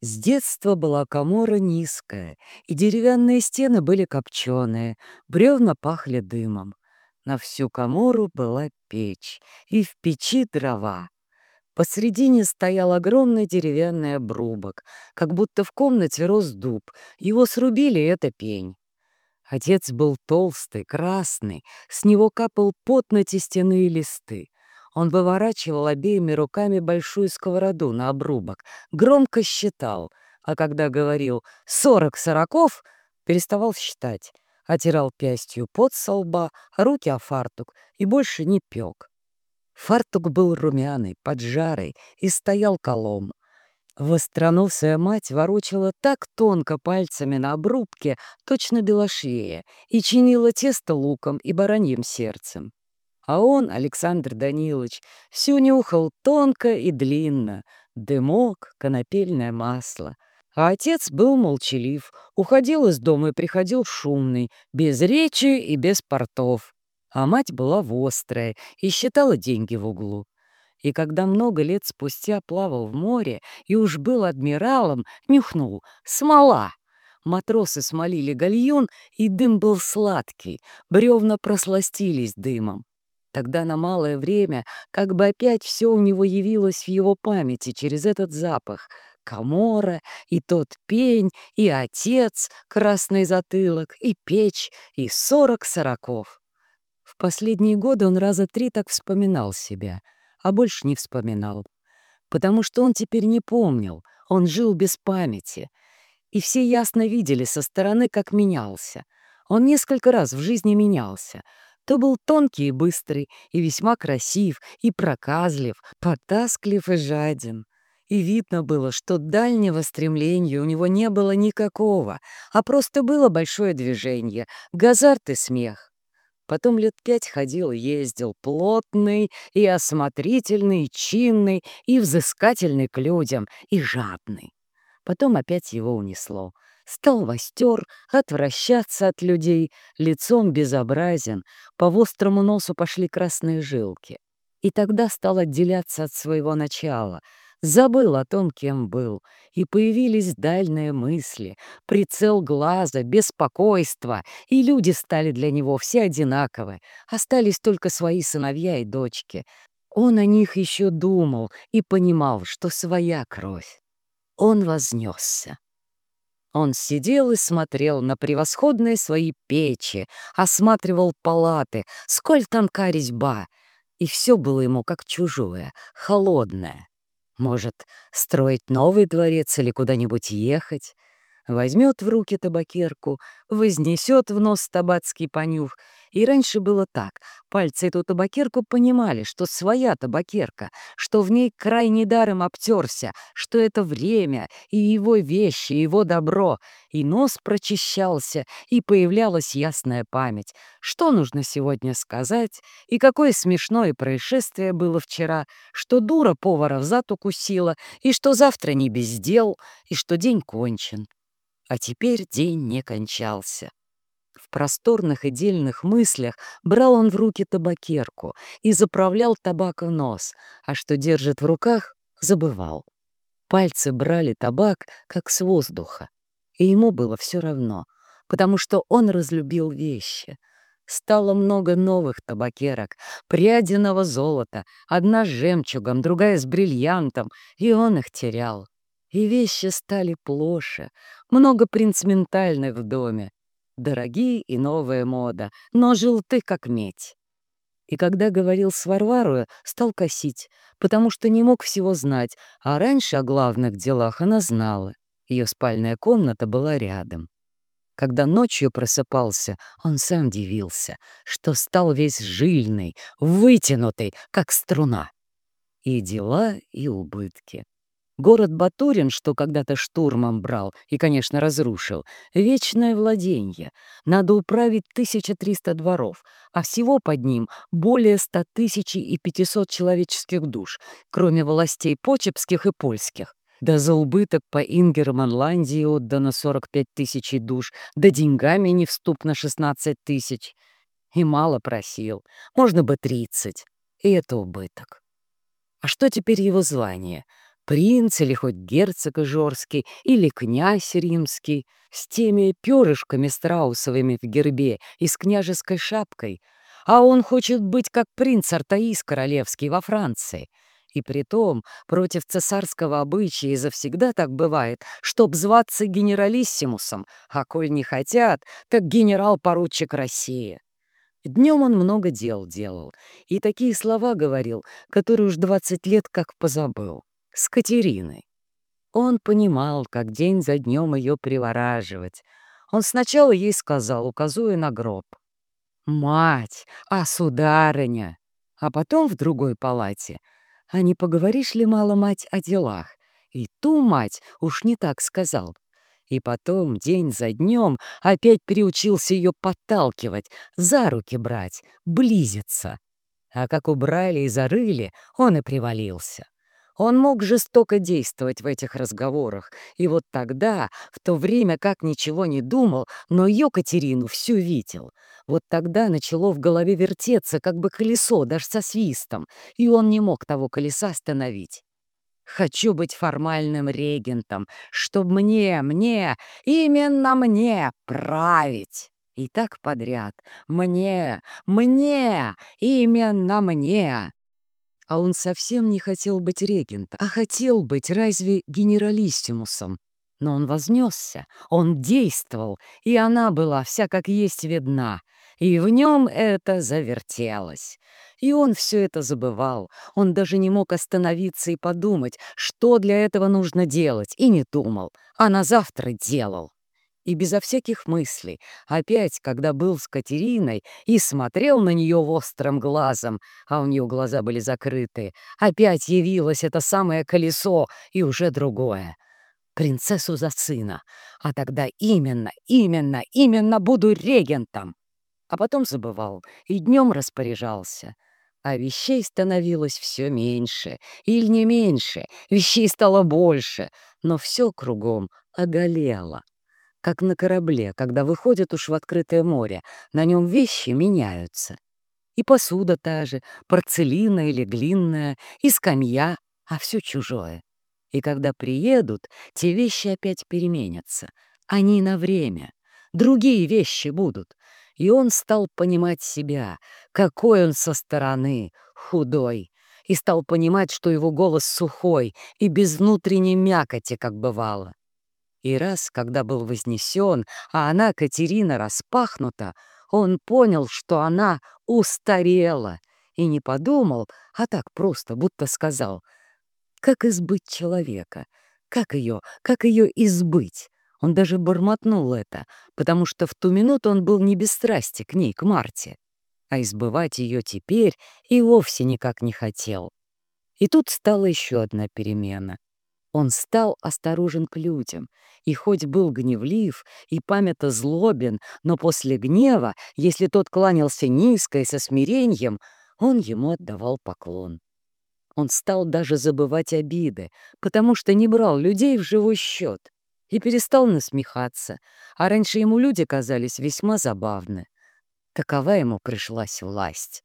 С детства была комора низкая, и деревянные стены были копченые, бревна пахли дымом. На всю комору была печь, и в печи дрова. Посредине стоял огромный деревянный обрубок, как будто в комнате рос дуб. Его срубили, это пень. Отец был толстый, красный, с него капал пот на тестяные листы. Он выворачивал обеими руками большую сковороду на обрубок, громко считал, а когда говорил «сорок сороков», переставал считать, отирал пястью пот со лба, руки о фартук и больше не пек. Фартук был румяный, поджарый и стоял колом. Востроносая мать ворочала так тонко пальцами на обрубке, точно белошвея, и чинила тесто луком и бараньим сердцем. А он, Александр Данилович, всю нюхал тонко и длинно. Дымок, конопельное масло. А отец был молчалив, уходил из дома и приходил шумный, без речи и без портов. А мать была вострая и считала деньги в углу. И когда много лет спустя плавал в море и уж был адмиралом, нюхнул «смола». Матросы смолили гальюн, и дым был сладкий, бревна просластились дымом. Тогда на малое время как бы опять все у него явилось в его памяти через этот запах. Камора, и тот пень, и отец, красный затылок, и печь, и сорок сороков. В последние годы он раза три так вспоминал себя, а больше не вспоминал. Потому что он теперь не помнил, он жил без памяти. И все ясно видели со стороны, как менялся. Он несколько раз в жизни менялся — то был тонкий и быстрый, и весьма красив, и проказлив, потасклив и жаден. И видно было, что дальнего стремления у него не было никакого, а просто было большое движение, газарт и смех. Потом лет пять ходил ездил, плотный и осмотрительный, и чинный, и взыскательный к людям, и жадный. Потом опять его унесло — стал востер, отвращаться от людей, лицом безобразен, по острому носу пошли красные жилки. И тогда стал отделяться от своего начала, забыл о том, кем был, и появились дальние мысли, прицел глаза, беспокойство, и люди стали для него все одинаковы, остались только свои сыновья и дочки. Он о них еще думал и понимал, что своя кровь. Он вознесся. Он сидел и смотрел на превосходные свои печи, осматривал палаты, сколь тонка резьба, и все было ему как чужое, холодное. Может, строить новый дворец или куда-нибудь ехать? Возьмет в руки табакерку, вознесет в нос табацкий понюх и раньше было так. Пальцы эту табакерку понимали, что своя табакерка, что в ней крайне даром обтерся, что это время, и его вещи, и его добро. И нос прочищался, и появлялась ясная память. Что нужно сегодня сказать, и какое смешное происшествие было вчера, что дура повара в зад укусила, и что завтра не без дел, и что день кончен. А теперь день не кончался. В просторных и дельных мыслях брал он в руки табакерку и заправлял табак в нос, а что держит в руках, забывал. Пальцы брали табак, как с воздуха, и ему было все равно, потому что он разлюбил вещи. Стало много новых табакерок, прядиного золота, одна с жемчугом, другая с бриллиантом, и он их терял. И вещи стали плоше, много принциментальных в доме, Дорогие и новая мода, но желты как медь. И когда говорил с Варварой, стал косить, потому что не мог всего знать, а раньше о главных делах она знала. Ее спальная комната была рядом. Когда ночью просыпался, он сам дивился, что стал весь жильный, вытянутый, как струна. И дела, и убытки. Город Батурин, что когда-то штурмом брал и, конечно, разрушил, вечное владенье. Надо управить 1300 дворов, а всего под ним более 100 тысяч и 500 человеческих душ, кроме властей почепских и польских. Да за убыток по Ингерманландии отдано 45 тысяч душ, да деньгами не вступ на 16 тысяч. И мало просил, можно бы 30. И это убыток. А что теперь его звание — принц или хоть герцог Ижорский, или князь римский, с теми перышками страусовыми в гербе и с княжеской шапкой, а он хочет быть как принц Артаис Королевский во Франции. И притом против цесарского обычая завсегда так бывает, чтоб зваться генералиссимусом, а коль не хотят, так генерал-поручик России. Днем он много дел делал, и такие слова говорил, которые уж двадцать лет как позабыл. С Катериной. Он понимал, как день за днем ее привораживать. Он сначала ей сказал, указуя на гроб. «Мать, а сударыня!» А потом в другой палате. «А не поговоришь ли, мало, мать, о делах?» И ту мать уж не так сказал. И потом, день за днем, опять приучился ее подталкивать, за руки брать, близиться. А как убрали и зарыли, он и привалился. Он мог жестоко действовать в этих разговорах, и вот тогда, в то время как ничего не думал, но ее Катерину всю видел. Вот тогда начало в голове вертеться, как бы колесо, даже со свистом, и он не мог того колеса остановить. Хочу быть формальным регентом, чтоб мне, мне, именно мне править. И так подряд. Мне, мне, именно мне. А он совсем не хотел быть регентом, а хотел быть разве генералиссимусом. Но он вознесся, он действовал, и она была вся как есть видна, и в нем это завертелось. И он все это забывал. Он даже не мог остановиться и подумать, что для этого нужно делать, и не думал, а на завтра делал. И безо всяких мыслей, опять, когда был с Катериной и смотрел на нее острым глазом, а у нее глаза были закрыты, опять явилось это самое колесо и уже другое. Принцессу за сына. А тогда именно, именно, именно буду регентом. А потом забывал и днем распоряжался а вещей становилось все меньше, или не меньше, вещей стало больше, но все кругом оголело. Как на корабле, когда выходят уж в открытое море, на нем вещи меняются. И посуда та же, порцелина или глинная, и скамья, а все чужое. И когда приедут, те вещи опять переменятся. Они на время. Другие вещи будут и он стал понимать себя, какой он со стороны, худой, и стал понимать, что его голос сухой и без внутренней мякоти, как бывало. И раз, когда был вознесен, а она, Катерина, распахнута, он понял, что она устарела, и не подумал, а так просто, будто сказал, как избыть человека, как ее, как ее избыть, он даже бормотнул это, потому что в ту минуту он был не без страсти к ней, к Марте. А избывать ее теперь и вовсе никак не хотел. И тут стала еще одна перемена. Он стал осторожен к людям, и хоть был гневлив и памято злобен, но после гнева, если тот кланялся низко и со смирением, он ему отдавал поклон. Он стал даже забывать обиды, потому что не брал людей в живой счет и перестал насмехаться, а раньше ему люди казались весьма забавны. Такова ему пришлась власть.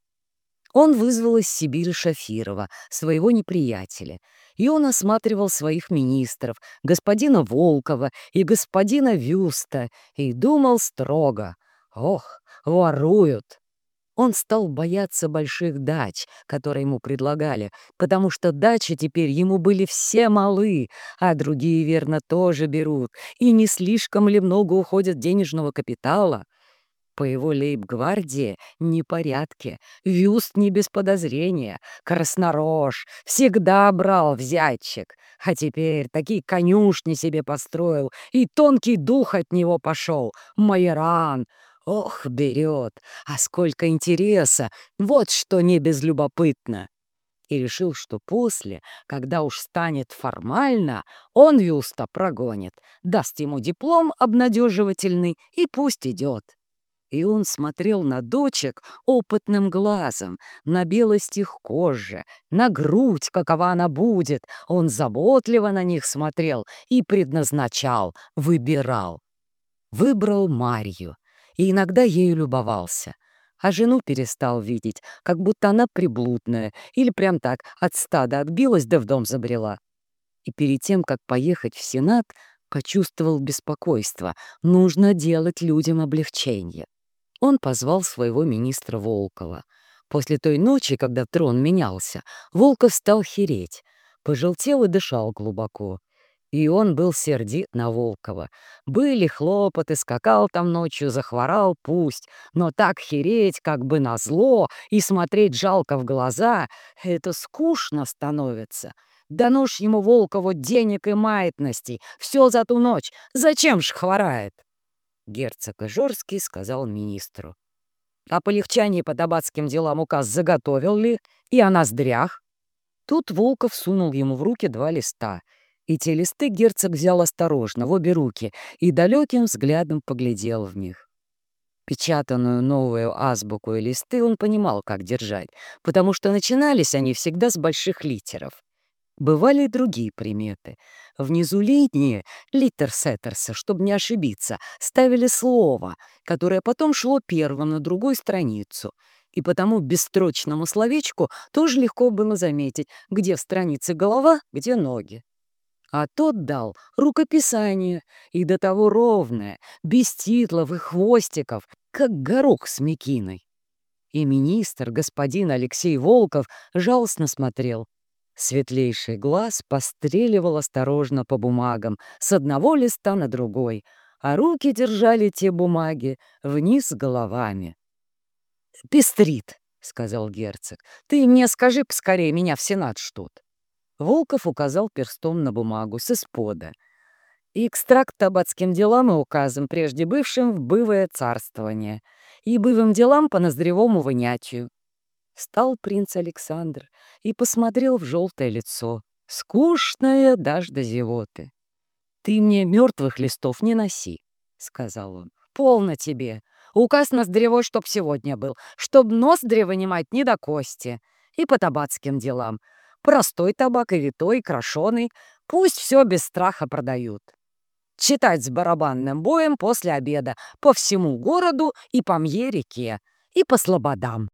Он вызвал из Сибири Шафирова, своего неприятеля, и он осматривал своих министров, господина Волкова и господина Вюста, и думал строго. «Ох, воруют!» Он стал бояться больших дач, которые ему предлагали, потому что дачи теперь ему были все малы, а другие, верно, тоже берут, и не слишком ли много уходит денежного капитала. По его лейб-гвардии непорядки, Вюст не без подозрения, Краснорож всегда брал взятчик, а теперь такие конюшни себе построил, и тонкий дух от него пошел, Майоран — Ох, берет, а сколько интереса, вот что не безлюбопытно. И решил, что после, когда уж станет формально, он Юста прогонит, даст ему диплом обнадеживательный и пусть идет. И он смотрел на дочек опытным глазом, на белость их кожи, на грудь, какова она будет. Он заботливо на них смотрел и предназначал, выбирал. Выбрал Марью, и иногда ею любовался. А жену перестал видеть, как будто она приблудная или прям так от стада отбилась да в дом забрела. И перед тем, как поехать в Сенат, почувствовал беспокойство. Нужно делать людям облегчение. Он позвал своего министра Волкова. После той ночи, когда трон менялся, Волков стал хереть, пожелтел и дышал глубоко. И он был сердит на Волкова. Были хлопоты, скакал там ночью, захворал, пусть. Но так хереть, как бы на зло, и смотреть жалко в глаза — это скучно становится. Да ну ему Волкову денег и маятностей, все за ту ночь. Зачем ж хворает? Герцог Ижорский сказал министру. О полегчании по табацким делам указ заготовил ли и о ноздрях? Тут Волков сунул ему в руки два листа — и те листы герцог взял осторожно, в обе руки, и далеким взглядом поглядел в них. Печатанную новую азбуку и листы он понимал, как держать, потому что начинались они всегда с больших литеров. Бывали и другие приметы. Внизу линии, литер Сеттерса, чтобы не ошибиться, ставили слово, которое потом шло первым на другую страницу. И потому бесстрочному словечку тоже легко было заметить, где в странице голова, где ноги а тот дал рукописание, и до того ровное, без титлов и хвостиков, как горох с мекиной. И министр, господин Алексей Волков, жалостно смотрел. Светлейший глаз постреливал осторожно по бумагам, с одного листа на другой, а руки держали те бумаги вниз головами. «Пестрит», — сказал герцог, — «ты мне скажи поскорее, меня в Сенат ждут». Волков указал перстом на бумагу с испода. Экстракт табацким делам и указам, прежде бывшим в бывое царствование, и бывым делам по ноздревому вынятию. Стал принц Александр и посмотрел в желтое лицо, скучное даже до зевоты. «Ты мне мертвых листов не носи», — сказал он. «Полно тебе. Указ ноздревой, чтоб сегодня был, чтоб нос вынимать не до кости. И по табацким делам. Простой табак и витой, крошеный. Пусть все без страха продают. Читать с барабанным боем после обеда по всему городу и по Мье-реке, и по слободам.